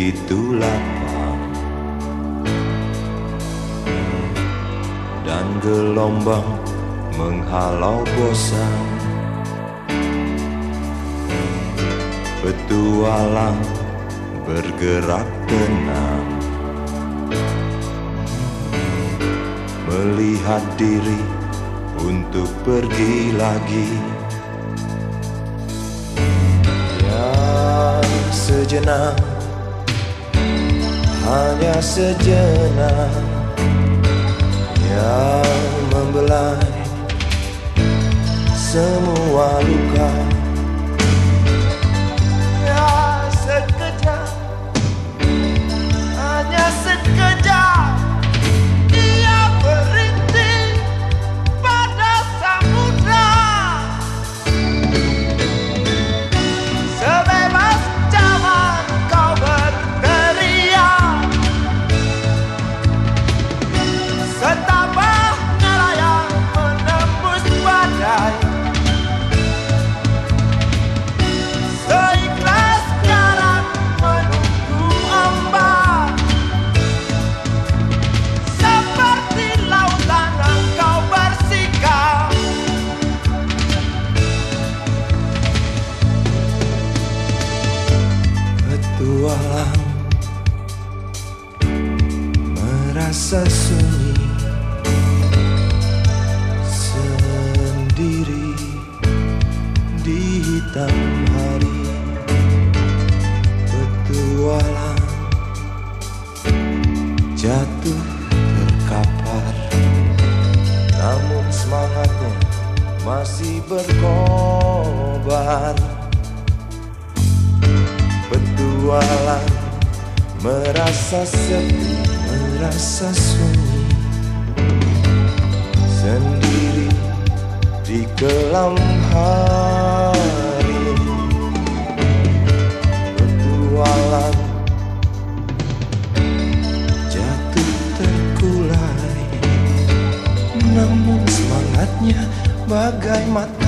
begitu lapang Dan gelombang menghalau bosan. Petualang bergerak tenang Melihat diri untuk pergi lagi. Ya sejenak hanya sejenak Yang membelai Semua luka petualang merasa sunyi sendiri di hitam hari. Petualang jatuh terkapar namun semangatnya masih berkobar petualang Merasa sepi, merasa sunyi. Sendiri di kelam hari Petualang Jatuh terkulai. Namun semangatnya bagai matahari